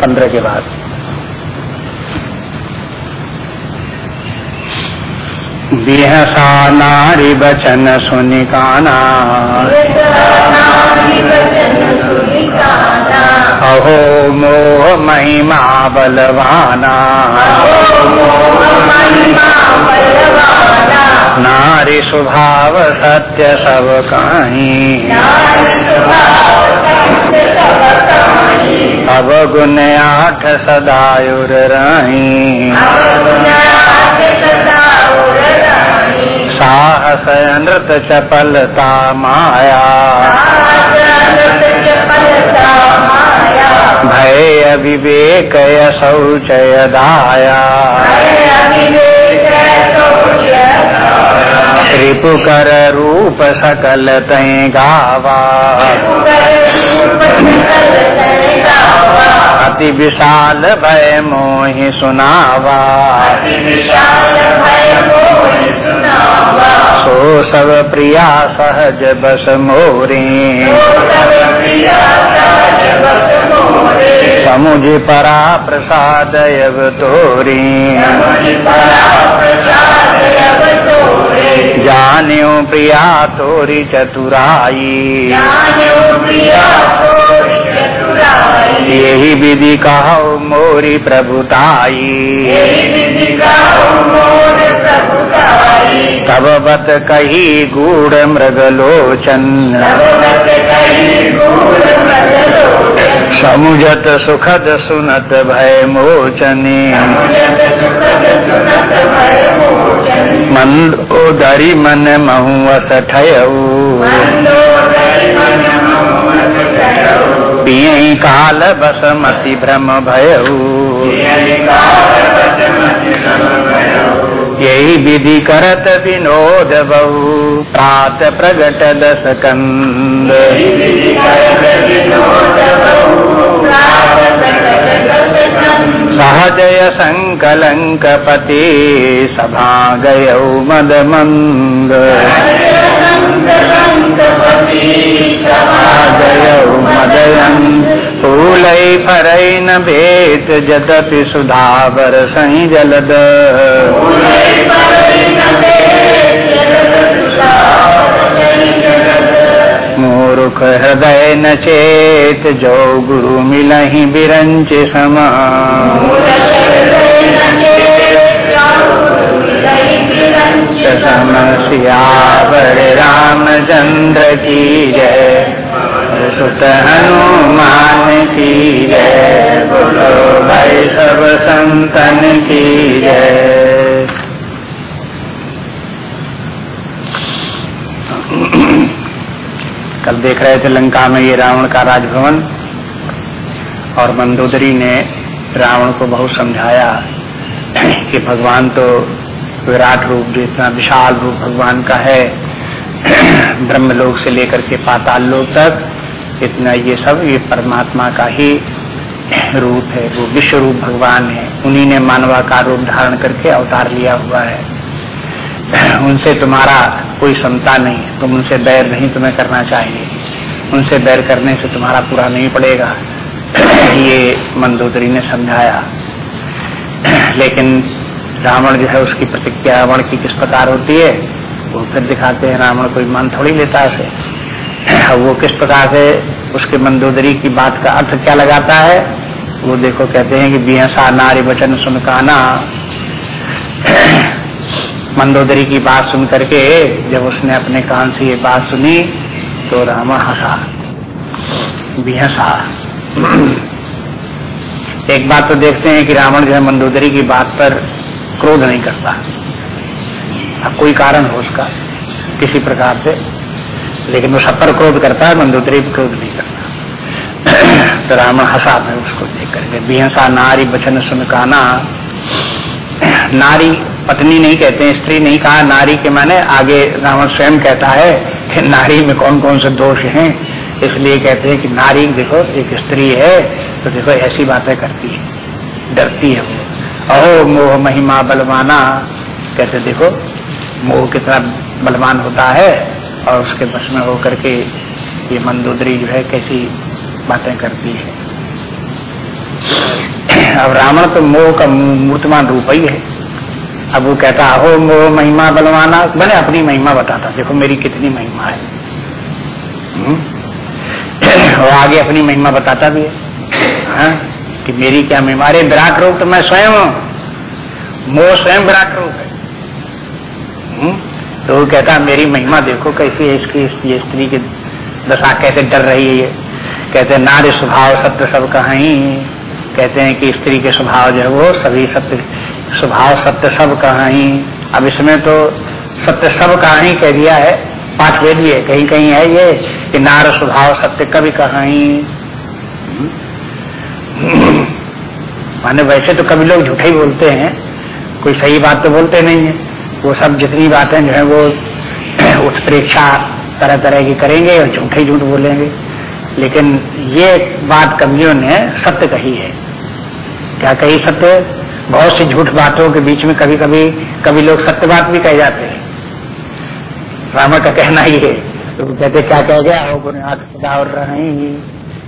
पंद्रह के बाद। बिहसा नारी बचन सुनिकाना अहो मोह महिमा बलवाना। नारी स्वभाव सत्य सब कहीं। अब गुण आठ सदायुर रही। साहस नृत चपलता माया। भय अविवेक शौचय दाया। रिपु कर रूप सकल तय गावा। अति विशाल भय मोहि सुनावा। सो सब प्रिया सहज बस मोरे। समुझ परा प्रसाद तोरी। जान्यो प्रिया तोरी चतुराई। यही विधि कहो मोरी प्रभुताई। तब बत कही गूढ़ मृगलोचन। समुझत सुखद सुनत भय मोचने। मंदोदरी मन महुअस ठयऊ। पिय काल बसमति भ्रम भयऊ यही विधि करत विनोद बहु। प्रात प्रगट दस कंद सहजय संकलंक पति सभा गय मद मंद गय मदयन फूल फरई न भेद जदपि सुधावर सही जलद। मूर्ख हृदय न चेत जो गुरु मिलही बिरंच समा। समस्यावर रामचंद्र की जय सुत हनुमान की जय बोलो भाई सब संतन की जय कल देख रहे थे लंका में ये रावण का राजभवन, और मंदोदरी ने रावण को बहुत समझाया कि भगवान तो विराट रूप जो इतना विशाल रूप भगवान का है ब्रह्मलोक से लेकर के पाताल लोक तक, इतना ये सब ये परमात्मा का ही रूप है, वो विश्व रूप भगवान है। उन्हीं ने मानवाकार रूप धारण करके अवतार लिया हुआ है। उनसे तुम्हारा कोई क्षमता नहीं, तुम उनसे बैर नहीं तुम्हें करना चाहिए। उनसे बैर करने से तुम्हारा पूरा नहीं पड़ेगा। ये मंदोदरी ने समझाया। लेकिन रावण जो है, उसकी प्रतिक्रिया रावण की किस प्रकार होती है? वो फिर दिखाते हैं, रावण कोई मन थोड़ी लेता है वो किस प्रकार से उसके मंदोदरी की बात का अर्थ क्या लगाता है, वो देखो कहते हैं कि बिहसा नारी वचन सुनकाना मंदोदरी की बात सुन करके जब उसने अपने कान से ये बात सुनी तो रावण हंसा। बिहसा। एक बात तो देखते हैं कि रावण जो है मंदोदरी की बात पर क्रोध नहीं करता। अब कोई कारण हो उसका, किसी प्रकार से। लेकिन वो सपर क्रोध करता है, मंदोदरी क्रोध नहीं करता। तो रावण हंसा में उसको देख करके, बिहसा नारी बचन सुनकाना नारी पत्नी नहीं कहते हैं, स्त्री नहीं कहा, नारी के माने आगे रावण स्वयं कहता है कि नारी में कौन कौन से दोष हैं। इसलिए कहते हैं कि नारी देखो, एक स्त्री है तो देखो ऐसी बातें करती है, डरती है वो। अहो मोह महिमा बलवाना। कहते देखो मोह कितना बलवान होता है और उसके बस में होकर के ये मंदोदरी जो है कैसी बातें करती है अब रावण तो मोह का मूर्तमान रूप ही है अब वो कहता हो मोह महिमा बलवाना, मैंने अपनी महिमा बताता, देखो मेरी कितनी महिमा है हम्म? और आगे अपनी महिमा बताता भी है, हा? कि मेरी क्या महिमा अरे विराट रूप तो मैं स्वयं हूँ मोह स्वयं विराट रूप है हम्म? तो वो कहता है मेरी महिमा देखो कैसी है इसकी ये स्त्री की दशा कैसे डर रही है ये। कहते, नारी स्वभाव सत्य सब कहीं। कहते हैं कि स्त्री के स्वभाव जो है वो सभी सत्य, स्वभाव सत्य सब कहीं। अब इसमें तो सत्य सब कहीं कह दिया है, पाठ ले लिए, कहीं कहीं है ये कि नार स्वभाव सत्य कभी कहीं। माने वैसे तो कभी लोग झूठे ही बोलते हैं, कोई सही बात तो बोलते नहीं है। वो सब जितनी बातें जो है वो उत्प्रेक्षा तरह तरह की करेंगे और झूठे झूठ बोलेंगे। लेकिन ये बात कवियों ने सत्य कही है। क्या कही सत्य? बहुत सी झूठ बातों के बीच में कभी कभी कभी लोग सत्य बात भी कह जाते हैं। रामा का कहना ही है। तो कहते, क्या कह गया? गुण आठ सदा और रहे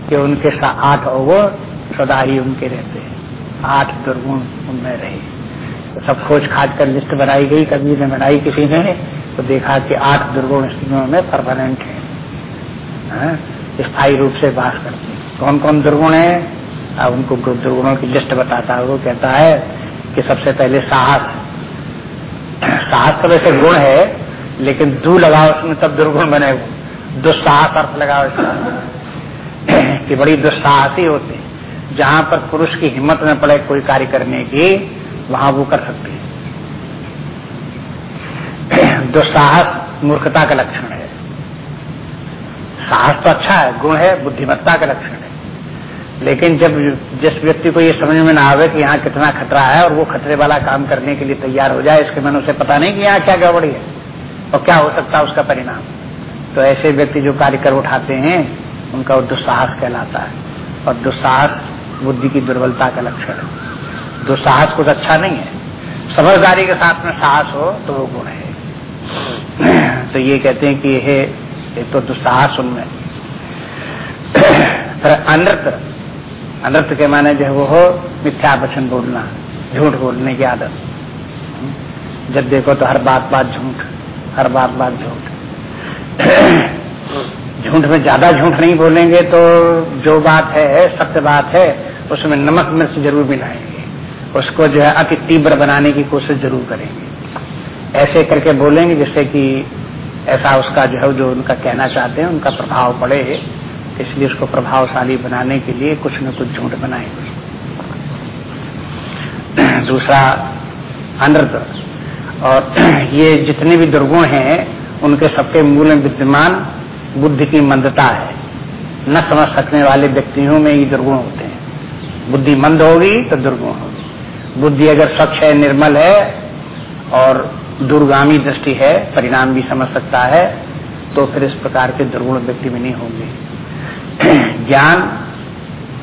कि उनके आठ वो सदा ही उनके रहते हैं। आठ दुर्गुण उनमें रहे तो सब खोज खाज कर लिस्ट बनाई गई, कभी ने बनाई किसी ने तो देखा कि आठ दुर्गुण स्त्रियों में परमानेंट है। हाँ? स्थायी रूप से वास करते कौन कौन दुर्गुण है? अब उनको दुर्गुणों की लिस्ट बताता है। वो कहता है कि सबसे पहले साहस। साहस तो वैसे गुण है, लेकिन दू लगाओ उसमें तब दुर्गुण बने दुस्साहस अर्थ लगाओ इसका कि बड़ी दुस्साहसी होते जहाँ पर पुरुष की हिम्मत न पड़े कोई कार्य करने की वहाँ वो कर सकती है। दुस्साहस मूर्खता का लक्षण है। साहस तो अच्छा है, गुण है, बुद्धिमत्ता का लक्षण है। लेकिन जब जिस व्यक्ति को ये समझ में ना आवे कि यहाँ कितना खतरा है और वो खतरे वाला काम करने के लिए तैयार हो जाए, इसके मन उसे पता नहीं कि यहाँ क्या गड़बड़ी है और क्या हो सकता है उसका परिणाम। तो ऐसे व्यक्ति जो कार्य कर उठाते हैं, उनका दुस्साहस कहलाता है। और दुस्साहस बुद्धि की दुर्बलता का लक्षण है। दुस्साहस कुछ अच्छा नहीं है। समझदारी के साथ में साहस हो तो वो गुण है। तो ये कहते हैं कि ये तो दुस्साहस उनमें। फिर अनृत अनर्थ के माने जो है वो हो, मिथ्या वचन बोलना, झूठ बोलने की आदत। जब देखो तो हर बात बात झूठ, हर बात बात झूठ। झूठ में ज़्यादा झूठ नहीं बोलेंगे तो जो बात है, सत्य बात है, उसमें नमक मिर्च ज़रूर मिलाएँगे। उसको जो है अति तीव्र बनाने की कोशिश ज़रूर करेंगे। ऐसे करके बोलेंगे जिससे कि ऐसा उसका जो है, जो उनका कहना चाहते हैं, उनका प्रभाव पड़े इसलिए उसको प्रभावशाली बनाने के लिए कुछ न कुछ झूठ बनाएँगे। दूसरा, अनर्थ। और ये जितने भी दुर्गुण हैं, उनके सबके मूल में विद्यमान बुद्धि की मंदता है। न समझ सकने वाले व्यक्तियों में ये दुर्गुण होते हैं। बुद्धि मंद होगी तो दुर्गुण होगी। बुद्धि अगर स्वच्छ है, निर्मल है और दूरगामी दृष्टि है, परिणाम भी समझ सकता है तो फिर इस प्रकार के दुर्गुण व्यक्ति में नहीं होंगे। ज्ञान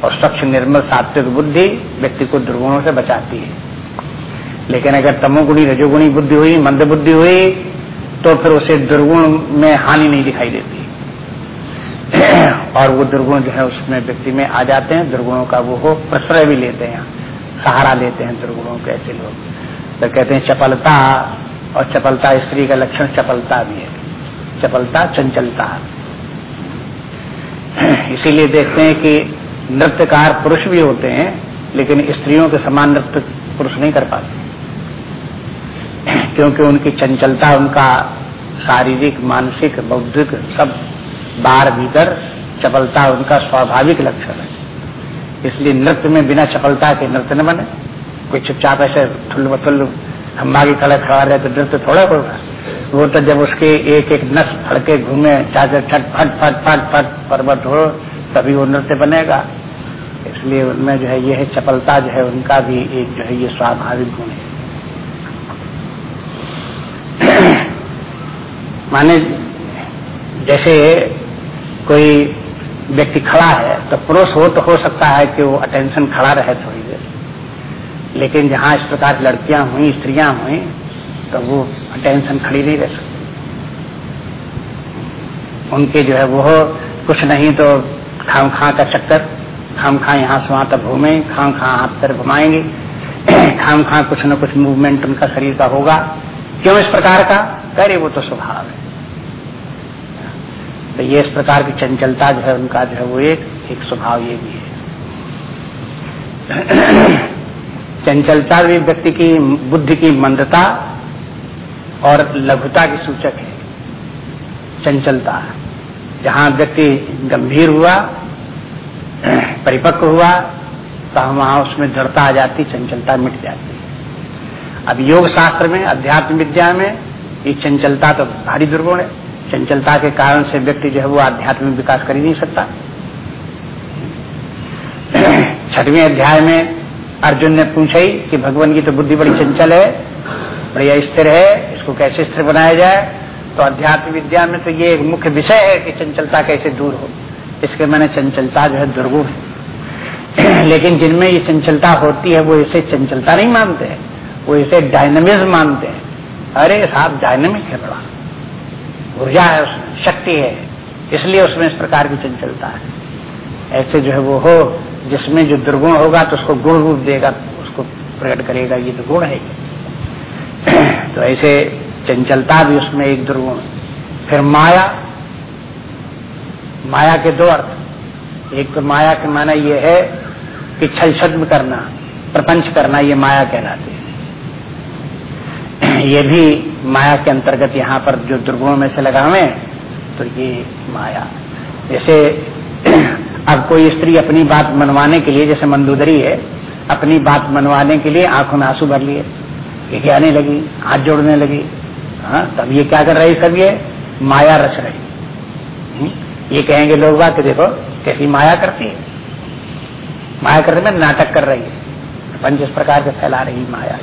और स्वच्छ, निर्मल, सात्विक बुद्धि व्यक्ति को दुर्गुणों से बचाती है। लेकिन अगर तमोगुणी, रजोगुणी बुद्धि हुई, मंद बुद्धि हुई तो फिर उसे दुर्गुण में हानि नहीं दिखाई देती। और वो दुर्गुण जो है, उसमें व्यक्ति में आ जाते हैं, दुर्गुणों का वो हो, प्रश्रय भी लेते हैं। सहारा लेते हैं दुर्गुणों के ऐसे लोग। तो कहते हैं, चपलता, और चपलता स्त्री का लक्षण चपलता भी है। चपलता, चंचलता। इसीलिए देखते हैं कि नृत्यकार पुरुष भी होते हैं, लेकिन स्त्रियों के समान नृत्य पुरुष नहीं कर पाते। क्योंकि उनकी चंचलता, उनका शारीरिक, मानसिक, बौद्धिक सब बाहर भीतर चपलता उनका स्वाभाविक लक्षण है। इसलिए नृत्य में बिना चपलता के नृत्य न बने। कोई चुपचाप ऐसे थुल बथुल खम्बा की खड़े खड़ा रहे तो नृत्य थोड़ा होगा। वो तो जब उसके एक एक नस फड़के घूमे चाहे छट फट फट फट फट, पर्वत हो, तभी वो नृत्य बनेगा। इसलिए उनमें जो है, ये है चपलता जो है, उनका भी एक जो है, ये स्वाभाविक गुण है। माने जैसे कोई व्यक्ति खड़ा है तो पुरुष हो तो हो सकता है कि वो अटेंशन खड़ा रहे थोड़ी देर। लेकिन जहाँ इस प्रकार लड़कियाँ हुई, स्त्रियाँ हुई तो वो अटेंशन खड़ी नहीं रह सकती। उनके जो है वो कुछ नहीं तो खाम खा का चक्कर, खाम खा यहाँ से वहाँ तक घूमे, खाम खा हाथ पर घुमाएँगे, खाम खा कुछ न कुछ मूवमेंट उनका शरीर का होगा। क्यों इस प्रकार का? करे वो तो स्वभाव है। तो ये इस प्रकार की चंचलता जो है, उनका जो है, वो एक एक स्वभाव ये भी है। चंचलता भी व्यक्ति की, बुद्धि की मंदता और लघुता की सूचक है। चंचलता। जहाँ व्यक्ति गंभीर हुआ, परिपक्व हुआ तो वहाँ उसमें दृढ़ता आ जाती, चंचलता मिट जाती। है अब योग शास्त्र में, अध्यात्म विद्या में, ये चंचलता तो भारी दुर्गुण है। चंचलता के कारण से व्यक्ति जो है वो आध्यात्मिक विकास कर ही नहीं सकता। छठवें अध्याय में अर्जुन ने पूछा ही कि भगवान की तो बुद्धि बड़ी चंचल है, बढ़िया स्थिर है, इसको कैसे स्थिर बनाया जाए? तो अध्यात्म विद्या में तो ये एक मुख्य विषय है कि चंचलता कैसे दूर हो। इसके मैंने चंचलता जो है दुर्गुण है। लेकिन जिनमें ये चंचलता होती है, वो इसे चंचलता नहीं मानते वो इसे डायनमिज्म मानते हैं। अरे साहब, डायनमिक है बड़ा। ऊर्जा है शक्ति है, इसलिए उसमें इस प्रकार की चंचलता है। ऐसे जो है वो हो, जिसमें जो दुर्गुण होगा तो उसको गुण रूप देगा, उसको प्रकट करेगा, ये तो गुण है। तो ऐसे चंचलता भी उसमें एक दुर्गुण। फिर माया माया के दो अर्थ। एक तो माया के माना ये है कि छल छद्म करना, प्रपंच करना, ये माया कहलाती हैं। ये भी माया के अंतर्गत यहाँ पर जो दुर्गुणों में से लगावे तो ये माया। जैसे अब कोई स्त्री अपनी बात मनवाने के लिए जैसे मंदोदरी है अपनी बात मनवाने के लिए आँखों में आँसू भर लिए आने लगी? हाथ जोड़ने लगी। हाँ तब ये क्या कर रही सब ये? माया रच रही। हम्म, ये कहेंगे लोग बात देखो कैसी माया करती है। माया करने में नाटक कर रही है। पंच इस प्रकार से फैला रही माया।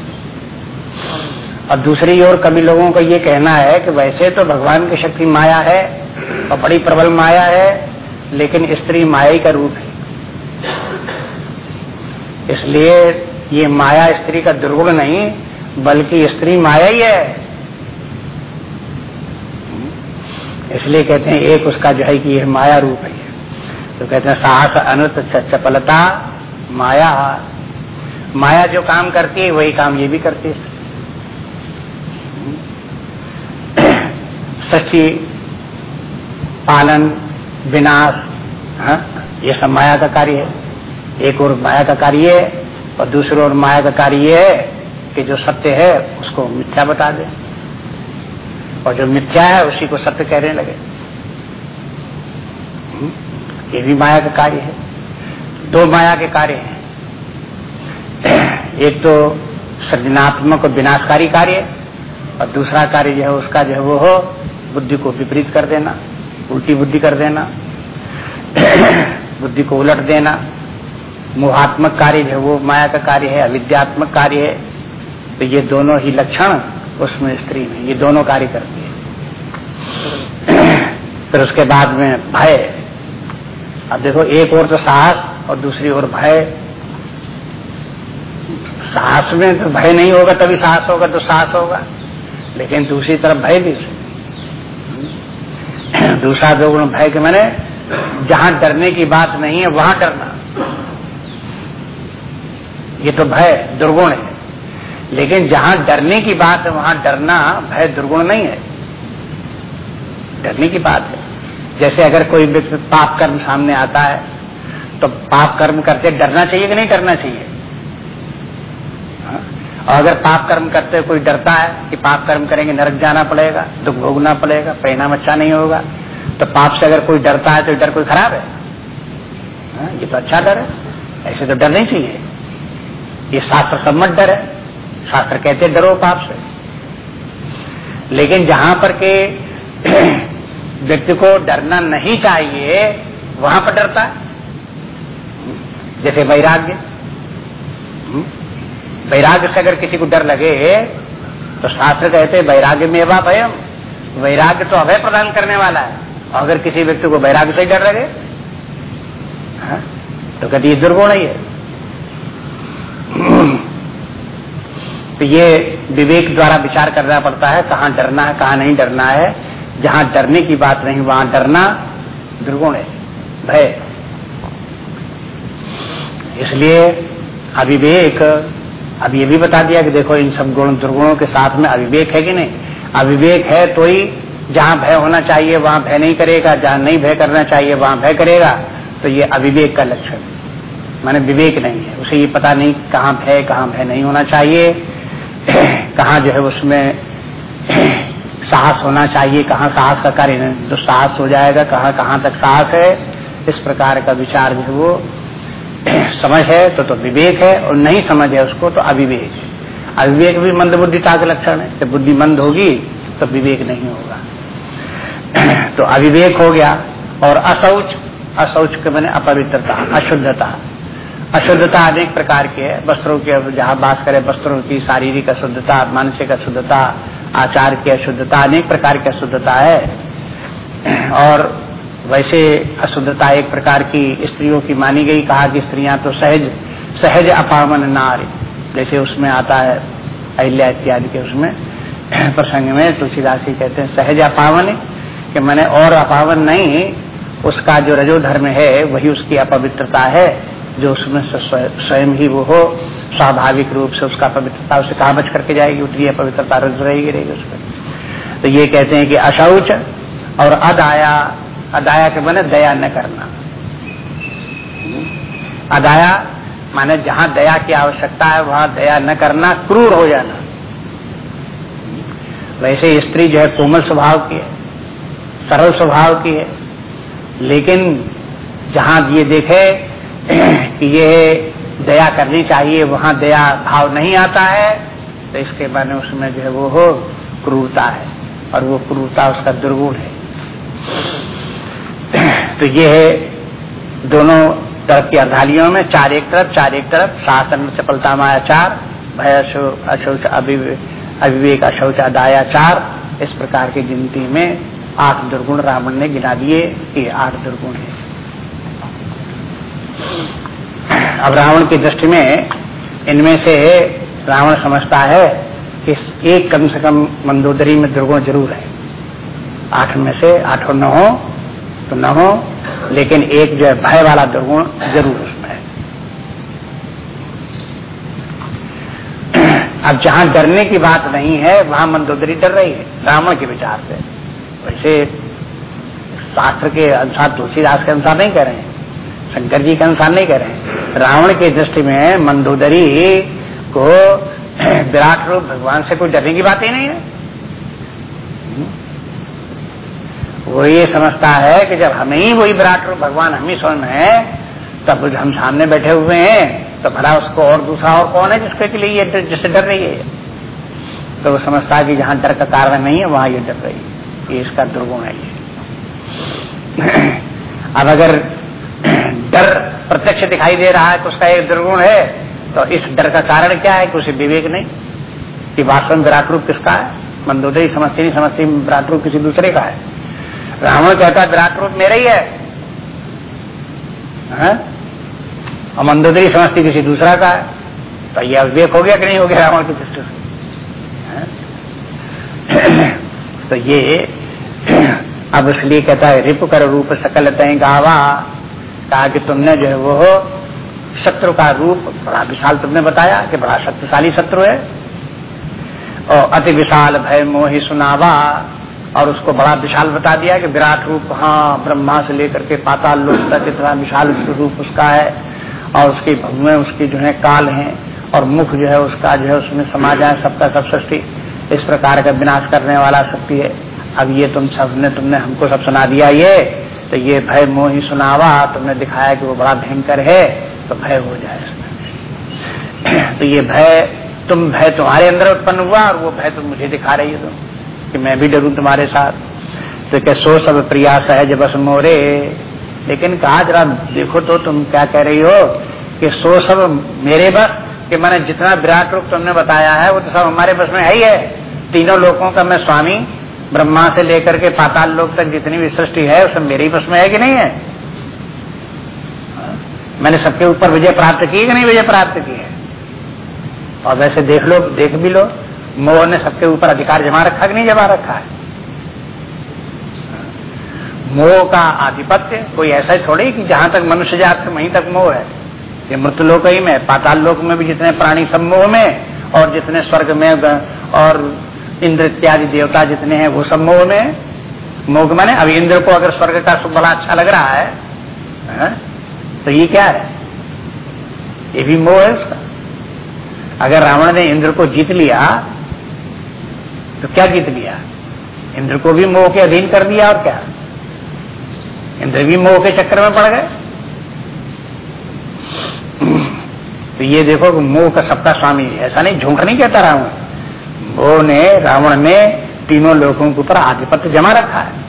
और दूसरी ओर कभी लोगों का ये कहना है कि वैसे तो भगवान की शक्ति माया है और बड़ी प्रबल माया है, लेकिन स्त्री माया का रूप है। इसलिए ये माया स्त्री का दुर्गुण नहीं, बल्कि स्त्री माया ही है। इसलिए कहते हैं, एक उसका जो है कि यह माया रूप है। तो कहते हैं, साहस अनुत चपलता, माया। माया जो काम करती है, वही काम ये भी करती है। सृष्टि पालन विनाश हाँ? ये सब माया का कार्य है। एक और माया का कार्य है और दूसरी ओर माया का कार्य ये है कि जो सत्य है उसको मिथ्या बता दे। और जो मिथ्या है उसी को सत्य कहने लगे। हम्म, ये भी माया का कार्य है। दो माया के कार्य हैं। एक तो सृजनात्मक और विनाशकारी कार्य और दूसरा कार्य जो है उसका जो है वो हो बुद्धि को विपरीत कर देना, उल्टी बुद्धि कर देना, बुद्धि को उलट देना। मोहात्मक कार्य है, वो माया का कार्य है, अविद्यात्मक कार्य है। तो ये दोनों ही लक्षण उसमें स्त्री में, ये दोनों कार्य करती है। फिर उसके बाद में भय। अब देखो, एक और तो साहस और दूसरी ओर भय। साहस में तो भय नहीं होगा, तभी साहस होगा तो साहस होगा। लेकिन दूसरी तरफ़ भय भी दूसरा दो गुण भय के मैंने जहाँ डरने की बात नहीं है, वहाँ डरना। ये तो भय दुर्गुण है। लेकिन जहाँ डरने की बात है, वहाँ डरना भय दुर्गुण नहीं है। डरने की बात है। जैसे अगर कोई पाप कर्म सामने आता है तो पाप कर्म करते डरना चाहिए कि नहीं डरना चाहिए? और अगर पाप कर्म करते कोई डरता है कि पाप कर्म करेंगे नरक जाना पड़ेगा दुख भोगना पड़ेगा परिणाम अच्छा नहीं होगा तो पाप से अगर कोई डरता है तो डर कोई खराब है? हाँ, ये तो अच्छा डर है। ऐसे तो डर नहीं चाहिए। ये शास्त्र सम्मत डर। है शास्त्र कहते डरो पाप से। लेकिन जहाँ पर के व्यक्ति को डरना नहीं चाहिए वहाँ पर डरता है। जैसे वैराग्य। हम्म, वैराग्य से अगर किसी को डर लगे तो शास्त्र कहते वैराग्य में वा भयम। वैराग्य तो अभय प्रदान करने वाला है। और अगर किसी व्यक्ति को वैराग्य से डर लगे हाँ, तो ये दुर्गुण ही है। तो ये विवेक द्वारा विचार करना पड़ता है कहाँ डरना है कहाँ नहीं डरना है। जहाँ डरने की बात नहीं वहाँ डरना दुर्गुण है भय। इसलिए अविवेक अब ये भी बता दिया कि देखो इन सब गुण दुर्गुणों के साथ में अविवेक है कि नहीं? अविवेक है तो ही जहाँ भय होना चाहिए, वहाँ भय नहीं करेगा, जहाँ नहीं भय करना चाहिए, वहाँ भय करेगा। तो ये अविवेक का लक्षण माने विवेक नहीं है। उसे ये पता नहीं कहाँ भय कहाँ भय नहीं होना चाहिए। कहाँ जो है उसमें साहस होना चाहिए, कहाँ साहस का कार्य तो हो जाएगा, कहाँ कहाँ तक साहस है, इस प्रकार का विचार जो है वो समझ है तो तो विवेक है और नहीं समझ है उसको तो अविवेक है। अविवेक भी मंद बुद्धिता का लक्षण है। जब बुद्धि मंद होगी तो विवेक नहीं होगा। तो अविवेक हो गया और असौच असौच के मैंने अपवित्रता, अशुद्धता। अशुद्धता अनेक प्रकार की है। वस्त्रों की जहाँ बात करें, वस्त्रों की, शारीरिक अशुद्धता, मानसिक अशुद्धता, आचार की अशुद्धता, अनेक प्रकार की अशुद्धता है। और वैसे अशुद्धता एक प्रकार की स्त्रियों की मानी गई, कहा कि स्त्रियाँ तो सहज सहज अपावन नारी। जैसे उसमें आता है अहिल्या इत्यादि के उसमें प्रसंग में तुलसीदास जी कहते हैं, सहज अपावन कि मैंने और अपावन नहीं, उसका जो रजो धर्म है, वही उसकी अपवित्रता है, जो उसमें स्वयं ही वो हो, स्वाभाविक रूप से उसका पवित्रता उसे कहा बच करके जाएगी? उतनी अपवित्रता रज, रहेगी रहेगी उसमें तो ये कहते हैं कि अशौच और अदाया अदाया के बने दया न करना। अदाया माने जहाँ दया की आवश्यकता है, वहाँ दया न करना, क्रूर हो जाना। वैसे स्त्री जो है कोमल स्वभाव की है, सरल स्वभाव की है, लेकिन जहाँ ये देखे कि ये दया करनी चाहिए, वहाँ दया भाव नहीं आता है तो इसके माने उसमें जो है वो हो, क्रूरता है, और वो क्रूरता उसका दुर्गुण है। तो ये है दोनों तरफ़ की अर्धालियों में, चार एक तरफ़, चार एक तरफ़, शासन में चपलता माया चार, भय अशौच अविवेक अशौच अदाया चार, इस प्रकार की गिनती में आठ दुर्गुण रावण ने गिना दिए, ये आठ दुर्गुण है। अब रावण की दृष्टि में इनमें से रावण समझता है कि एक कम से कम मंदोदरी में दुर्गुण ज़रूर है। आठ में से आठों न तो न हो, लेकिन एक जो है भय वाला दुर्गुण ज़रूर उसमें है। अब जहाँ डरने की बात नहीं है, वहाँ मंदोदरी डर रही है रावण के विचार से। वैसे शास्त्र के अनुसार, तुलसीदास के अनुसार नहीं कह रहे हैं, शंकर जी के अनुसार नहीं कह रहे हैं। रावण की दृष्टि में मंदोदरी को विराट रूप भगवान से कोई डरने की बात ही नहीं है। वो ये समझता है कि जब हमें ही वही विराट रूप भगवान हम ही स्वयं है, तब हम सामने बैठे हुए हैं तो भला उसको और दूसरा और कौन है जिसके के लिए ये जिससे डर रही है तो वो समझता है कि जहाँ डर का कारण नहीं है, वहाँ ये डर रही है। ये इसका दुर्गुण है ये। अब अगर डर प्रत्यक्ष दिखाई दे रहा है तो उसका एक दुर्गुण है तो इस डर का कारण क्या है कि उसे विवेक नहीं? कि वास्तव विराट रूप किसका है? मंदोदरी समझती नहीं समझती विराट रूप किसी दूसरे का है। रावण कहता है विराट रूप मेरा ही है, है? और मंदोदरी समझती किसी दूसरा का। है तो यह विवेक हो गया कि नहीं हो गया रावण की दृष्टि से? तो ये अब इसलिए कहता है रिप कर रूप सकल तय गावा। कहा कि तुमने जो है वो शत्रु का रूप बड़ा विशाल तुमने बताया कि बड़ा शक्तिशाली शत्रु है। और अति विशाल भय मोहि सुनावा। और उसको बड़ा विशाल बता दिया कि विराट रूप हाँ ब्रह्मा से लेकर के पाताल लोक तक इतना विशाल रूप उसका है और उसकी भगवें उसकी जो है काल हैं और मुख जो है उसका जो है उसमें समाज है, सबका सब सृष्टि इस प्रकार का विनाश करने वाला शक्ति है। अब ये तुम सबने, तुमने हमको सब सुना दिया ये तो ये भय मोही सुनावा, तुमने दिखाया कि वो बड़ा भयंकर है तो भय हो जाए तो ये भय, तुम भय तुम्हारे अंदर उत्पन्न हुआ और वो भय तुम मुझे दिखा रही हो तुम। कि मैं भी डरू तुम्हारे साथ। तो क्या सो सब प्रिया सहज बस मोरे। लेकिन कहा जरा, देखो तो तुम क्या कह रही हो कि सो सब मेरे बस? कि मैंने जितना विराट रूप तुमने बताया है, वो तो सब हमारे बस में है ही है। तीनों लोगों का मैं स्वामी, ब्रह्मा से लेकर के पाताल लोक तक जितनी भी सृष्टि है सब मेरे ही बस में है कि नहीं है? मैंने सबके ऊपर विजय प्राप्त की कि नहीं विजय प्राप्त की है? और वैसे देख लो, देख भी लो। मोह ने सबके ऊपर अधिकार जमा रखा कि नहीं जमा रखा है? मोह का आधिपत्य कोई ऐसा थोड़ी कि जहाँ तक मनुष्य जात है वहीं तक मोह है। ये मृत लोक ही में पाताल लोक में भी जितने प्राणी सम्मोह में और जितने स्वर्ग में और इंद्र इत्यादि देवता जितने हैं वो सब मोह में। मोह माने अब इंद्र को अगर स्वर्ग का सुख बड़ा अच्छा लग रहा है, है तो ये क्या है? ये भी मोह है उसका। अगर रावण ने इंद्र को जीत लिया तो क्या जीत लिया? इंद्र को भी मोह के अधीन कर दिया और क्या? इंद्र भी मोह के चक्कर में पड़ गए। तो ये देखो मोह का सबका स्वामी ऐसा नहीं, झूठ नहीं कहता रावण। मोह ने रावण ने तीनों लोगों के ऊपर आधिपत्य जमा रखा है।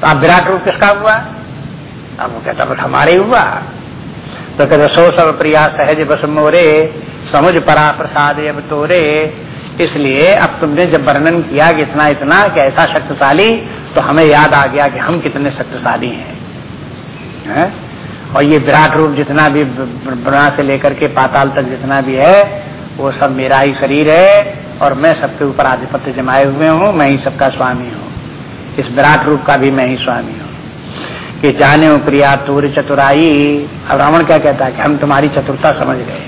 तो अब विराट रूप किसका हुआ? अब वो कहता, बस हमारे हुआ। तो कहते, सो सब प्रिया सहज बस मोरे, समुझ परा प्रसाद अब तोरे। इसलिए अब तुमने जब वर्णन किया कि इतना इतना कि ऐसा शक्तिशाली तो हमें याद आ गया कि हम कितने शक्तिशाली हैं। है? और ये विराट रूप जितना भी ब्रह्मा से लेकर के पाताल तक जितना भी है, वो सब मेरा ही शरीर है, और मैं सबके ऊपर आधिपत्य जमाए हुए हूँ, मैं ही सबका स्वामी हूँ। इस विराट रूप का भी मैं ही स्वामी हूँ। कि जाने प्रिया, तूर चतुराई। अब रावण क्या कहता है कि हम तुम्हारी चतुरता समझ गए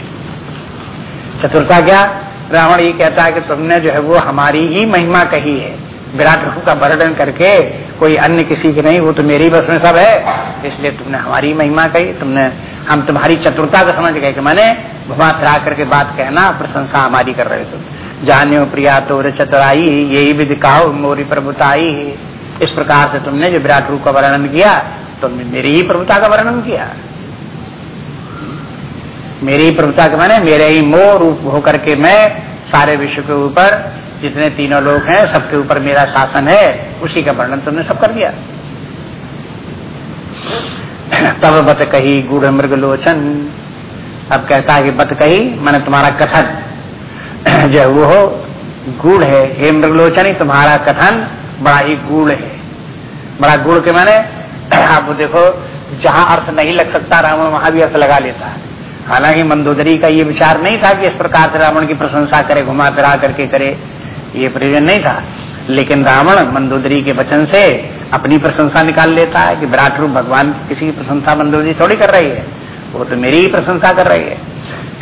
चतुरता क्या? रावण ये कहता है कि तुमने जो है वो हमारी ही महिमा कही है। विराट रूप का वर्णन करके कोई अन्य किसी की नहीं, वो तो मेरी बस में सब है। इसलिए तुमने हमारी महिमा कही, तुमने, हम तुम्हारी चतुरता को समझ गए कि मैंने घुमा फिरा करके बात कहना, प्रशंसा हमारी कर रहे तुम। जानियो प्रिया तो चतुराई, यही भी दिखाओ मोरी प्रभुताई। इस प्रकार से तुमने जो विराट रूप का वर्णन किया, तुमने मेरी ही प्रभुता का वर्णन किया। मेरी ही प्रभुता के मैंने मेरे ही मोह रूप होकर के मैं सारे विश्व के ऊपर, जितने तीनों लोग हैं, सबके ऊपर मेरा शासन है, उसी का वर्णन तुमने सब कर दिया। तब बत कही गुड़ मृग लोचन। अब कहता है कि बत कही, मैंने तुम्हारा कथन। जो वो हो गुड़ है। हे मृगलोचन ही तुम्हारा कथन बड़ा ही गुड़ है। बड़ा गुड़ के मैंने, आप देखो, जहाँ अर्थ नहीं लग सकता, रावण वहाँ भी अर्थ लगा लेता है। हालाँकि मंदोदरी का ये विचार नहीं था कि इस प्रकार से रावण की प्रशंसा करे, घुमा फिरा करके करे, ये प्रयोजन नहीं था। लेकिन रावण मंदोदरी के वचन से अपनी प्रशंसा निकाल लेता है कि विराट रूप भगवान किसी की प्रशंसा मंदोदरी थोड़ी कर रही है। वो तो मेरी ही प्रशंसा कर रही है।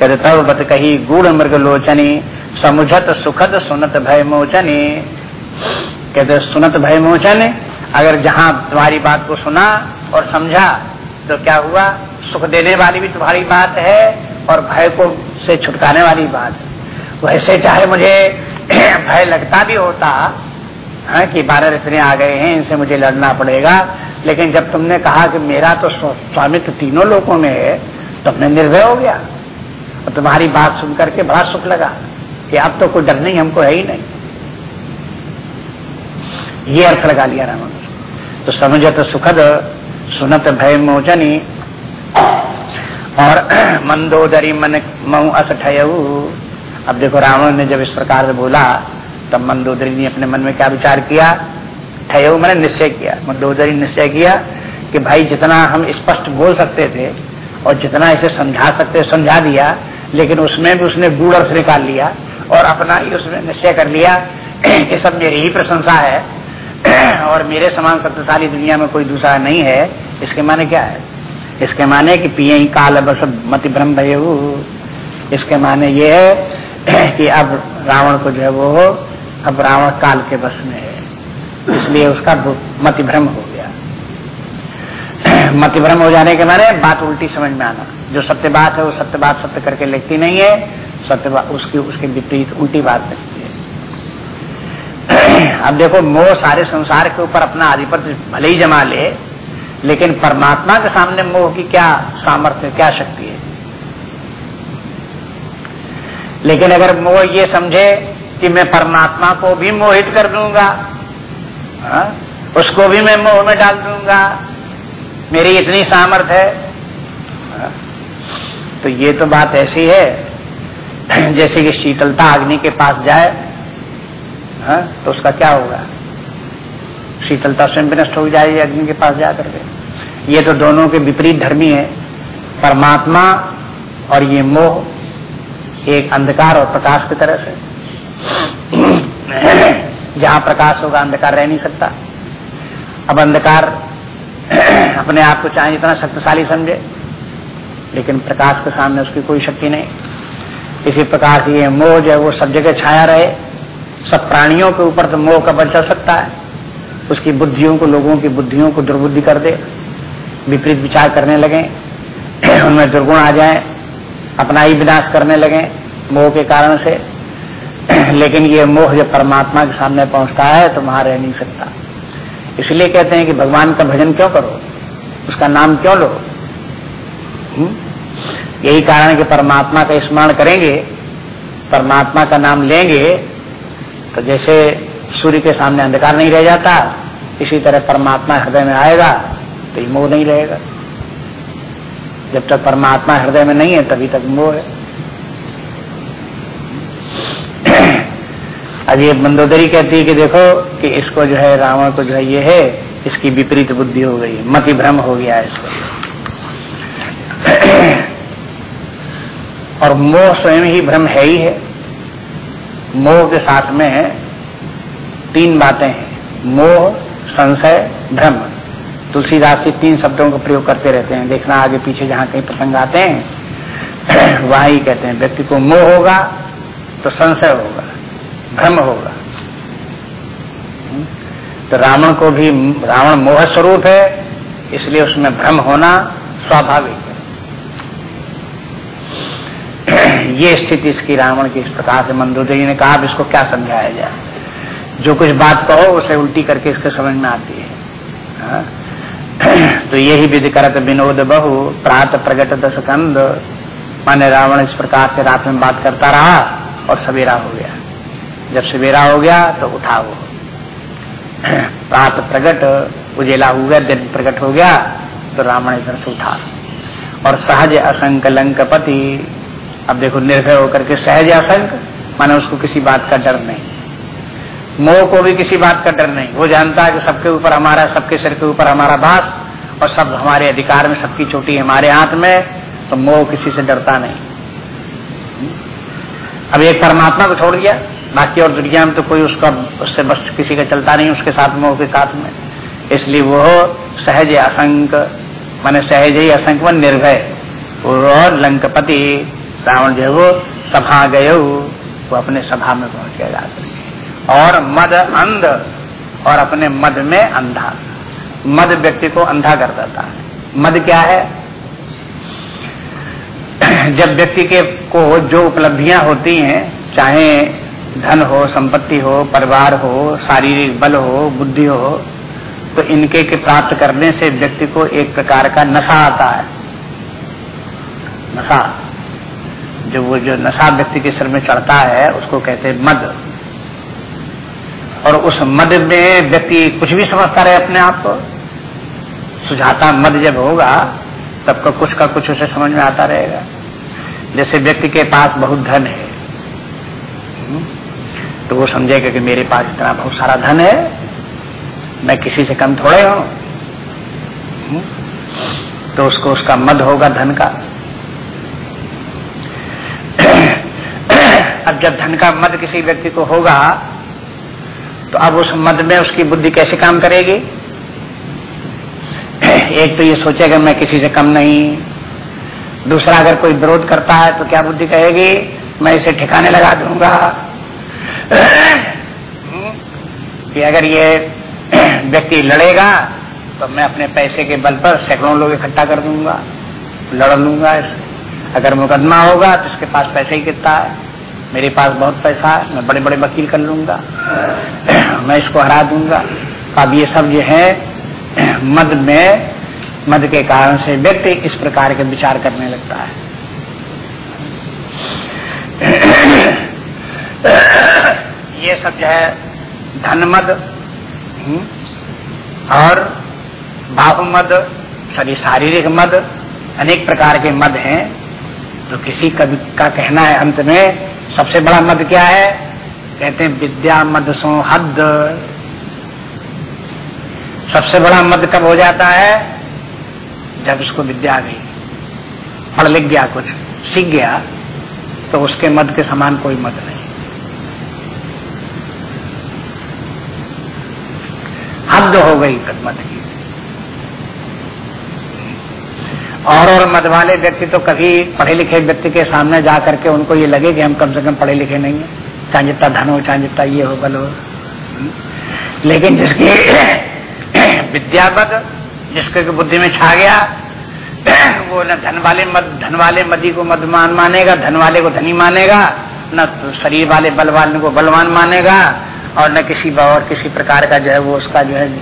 कहते तब बत कही गुड़ मृग लोचनी, समुझत सुखद सुनत भय मोचनी। कहते सुनत भय मोचन, अगर जहाँ तुम्हारी बात को सुना और समझा तो क्या हुआ? सुख देने वाली भी तुम्हारी बात है और भय को से छुटकाने वाली बात है। वैसे चाहे मुझे भय लगता भी होता, है, कि बारह रत्ने आ गए हैं, इनसे मुझे लड़ना पड़ेगा। लेकिन जब तुमने कहा कि मेरा तो स्वामित्व तीनों लोगों में है तो निर्भय हो गया। और तुम्हारी बात सुन करके बड़ा सुख लगा कि अब तो कोई डर नहीं, हमको है ही नहीं। ये अर्थ लगा लिया रावण तो समझत सुखद, सुनत भय मोचनी और मंदोदरी मन मऊ अस ठयऊ। अब देखो रावण ने जब इस प्रकार से बोला, तब मंदोदरी ने अपने मन में क्या विचार किया? ठयऊ मैंने निश्चय किया। मंदोदरी निश्चय किया कि भाई जितना हम स्पष्ट बोल सकते थे और जितना इसे समझा सकते, समझा दिया, लेकिन उसमें भी उसने गूढ़ अर्थ निकाल लिया और अपना ही उसने निश्चय कर लिया कि सब मेरी ही प्रशंसा है। और मेरे समान शक्तिशाली दुनिया में कोई दूसरा नहीं है। इसके माने क्या है? इसके माने कि पिए ही काल बस मति ब्रह्म भय इसके माने ये है कि अब रावण को जो है वो, अब रावण काल के बस में है। इसलिए उसका मति भ्रम हो गया। मति भ्रम हो जाने के माने बात उल्टी समझ में आना। जो सत्य बात है, वो सत्य बात सत्य करके लिखती नहीं है। सत्य बात उसकी उसके विपरीत उल्टी बात लिखती है। अब देखो, मोह सारे संसार के ऊपर अपना आधिपत्य भले ही जमा ले लेकिन परमात्मा के सामने मोह की क्या सामर्थ्य, क्या शक्ति है लेकिन अगर मोह ये समझे कि मैं परमात्मा को भी मोहित कर दूँगा, हा? उसको भी मैं मोह में डाल दूँगा, मेरी इतनी सामर्थ है, हा? तो ये तो बात ऐसी है, जैसे कि शीतलता अग्नि के पास जाए, हा? तो उसका क्या होगा शीतलता स्वयं भी नष्ट हो जाएगी अग्नि के पास जाकर के ये तो दोनों के विपरीत धर्मी है। परमात्मा और ये मोह एक अंधकार और प्रकाश की तरह से। जहाँ प्रकाश होगा, अंधकार रह नहीं सकता। अब अंधकार अपने आप को चाहे इतना शक्तिशाली समझे, लेकिन प्रकाश के सामने उसकी कोई शक्ति नहीं। इसी प्रकार से ये मोह जो है, वो सब जगह छाया रहे। सब प्राणियों के ऊपर तो मोह का बल चल सकता है। उसकी बुद्धियों को, लोगों की बुद्धियों को दुर्बुद्धि कर दे। विपरीत विचार करने लगे, उनमें दुर्गुण आ जाए, अपना ही विनाश करने लगे मोह के कारण से लेकिन ये मोह जब परमात्मा के सामने पहुँचता है तो वहाँ रह नहीं सकता इसलिए कहते हैं कि भगवान का भजन क्यों करो उसका नाम क्यों लो? हम्म? यही कारण कि परमात्मा का स्मरण करेंगे, परमात्मा का नाम लेंगे तो जैसे सूर्य के सामने अंधकार नहीं रह जाता, इसी तरह परमात्मा हृदय में आएगा तो ये मोह नहीं रहेगा। जब तक परमात्मा हृदय में नहीं है, तभी तक मोह है। अब ये मंदोदरी कहती है कि देखो कि इसको जो है, रावण को जो है, ये है, इसकी विपरीत बुद्धि हो गई, मति भ्रम हो गया इसको। और मोह स्वयं ही भ्रम है ही है। मोह के साथ में तीन बातें हैं। मोह, संशय, भ्रम। तुलसीदास जी तीन शब्दों का प्रयोग करते रहते हैं। देखना आगे पीछे जहाँ कहीं प्रसंग आते हैं, वहाँ ही कहते हैं, व्यक्ति को मोह होगा तो संशय होगा, भ्रम होगा। तो रावण को भी, रावण मोह स्वरूप है, इसलिए उसमें भ्रम होना स्वाभाविक है। ये स्थिति इसकी रावण की इस प्रकार से मंदोदरी ने कहा इसको क्या समझाया जाए? जो कुछ बात कहो, उसे उल्टी करके इसके समझ में आती है। हा? तो यही विधि करत विनोद बहु, प्रात प्रगट दस कंद। माने रावण इस प्रकार से रात में बात करता रहा और सवेरा हो गया। जब सवेरा हो गया तो उठा वो। प्रात प्रगट, उजेला हो गया दिन प्रकट हो गया तो रावण इधर से उठा। और सहज असंक लंकपति, अब देखो निर्भय होकर के सहज असंक, माने उसको किसी बात का डर नहीं। मोह को भी किसी बात का डर नहीं। वो जानता है कि सबके ऊपर हमारा, सबके सिर के ऊपर हमारा बास और सब हमारे अधिकार में, सबकी चोटी हमारे हाथ में तो मोह किसी से डरता नहीं। अब एक परमात्मा को छोड़ दिया। बाकी और दुनिया में तो कोई उसका, उससे बस किसी का चलता नहीं, उसके साथ मोह के साथ में। इसलिए वो सहज असंक, माने सहज ही असंक में निर्भय। और लंकपति, रावण जो वो सभा गए, वो अपने सभा में पहुँच गया जाकर। और मद अंध, और अपने मद में अंधा। मद व्यक्ति को अंधा कर देता है। मद क्या है? जब व्यक्ति के को जो उपलब्धियाँ होती हैं, चाहे धन हो, संपत्ति हो, परिवार हो, शारीरिक बल हो, बुद्धि हो तो इनके के प्राप्त करने से व्यक्ति को एक प्रकार का नशा आता है। नशा। जो वो जो नशा व्यक्ति के सिर में चढ़ता है, उसको कहते हैं मद। और उस मद में व्यक्ति कुछ भी समझता रहे अपने आप को। सुझाता मद जब होगा तब का कुछ का कुछ उसे समझ में आता रहेगा। जैसे व्यक्ति के पास बहुत धन है हम्म, तो वो समझेगा कि मेरे पास इतना बहुत सारा धन है मैं किसी से कम थोड़े हूँ। हम्म, तो उसको उसका मद होगा धन का। अब जब धन का मद किसी व्यक्ति को होगा तो अब उस मद में उसकी बुद्धि कैसे काम करेगी? एक तो ये सोचेगा, मैं किसी से कम नहीं। दूसरा, अगर कोई विरोध करता है तो क्या बुद्धि कहेगी, मैं इसे ठिकाने लगा दूँगा। कि अगर ये व्यक्ति लड़ेगा तो मैं अपने पैसे के बल पर सैकड़ों लोग इकट्ठा कर दूँगा, लड़ लूँगा इसे। अगर मुकदमा होगा तो इसके पास पैसे ही कितना है। मेरे पास बहुत पैसा है मैं बड़े बड़े वकील कर लूँगा। मैं इसको हरा दूँगा। अब ये सब जो है मद में मद के कारण से व्यक्ति इस प्रकार के विचार करने लगता है। ये सब जो है धन मद हम्म, और बाहुमद सभी शारीरिक मद अनेक प्रकार के मद हैं तो किसी कवि का कहना है अंत में सबसे बड़ा मद क्या है? कहते हैं विद्या मद सो हद सबसे बड़ा मद कब हो जाता है? जब उसको विद्या आ गई। पढ़ लिख गया कुछ, सीख गया तो उसके मद के समान कोई मद नहीं। हद हो गई मद की। और और मत वाले व्यक्ति तो कभी पढ़े लिखे व्यक्ति के सामने जा करके उनको ये लगे कि हम कम से कम पढ़े लिखे नहीं है। चाहे जितना धन हो, चाहे जितना ये हो, बल हो। लेकिन जिसकी विद्यापद जिसके बुद्धि में छा गया, वो न धन वाले मद धन वाले मदी को मदमान मानेगा, धन वाले को धनी मानेगा, न तो शरीर वाले, बल वाले को बलवान मानेगा, और न किसी और किसी प्रकार का जो है वो उसका जो है,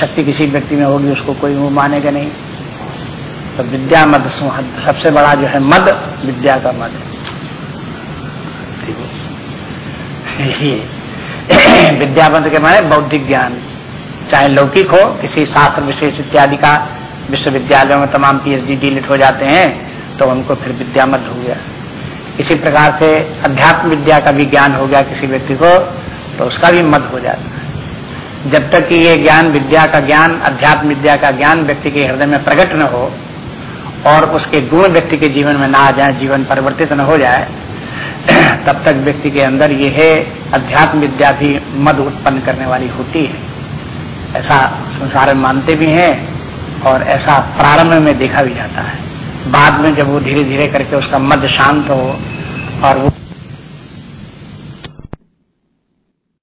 शक्ति किसी व्यक्ति में होगी, उसको कोई वो मानेगा नहीं। तो विद्या मद सबसे बड़ा जो है मद, विद्या का मद। विद्या मद के माने बौद्धिक ज्ञान। चाहे लौकिक हो, किसी शास्त्र विशेष इत्यादि का, विश्वविद्यालयों में तमाम पीएचडी डिलीट हो जाते हैं तो उनको फिर विद्या मद हो गया। इसी प्रकार से अध्यात्म विद्या का भी ज्ञान हो गया किसी व्यक्ति को तो उसका भी मत हो जाता है। जब तक कि ये ज्ञान, विद्या का ज्ञान, अध्यात्म विद्या का ज्ञान व्यक्ति के हृदय में प्रकट न हो और उसके गुण व्यक्ति के जीवन में ना आ जाए, जीवन परिवर्तित न हो जाए, तब तक व्यक्ति के अंदर यह अध्यात्म विद्या भी मद उत्पन्न करने वाली होती है। ऐसा संसार में मानते भी हैं और ऐसा प्रारंभ में देखा भी जाता है। बाद में जब वो धीरे धीरे करके उसका मद शांत हो और वो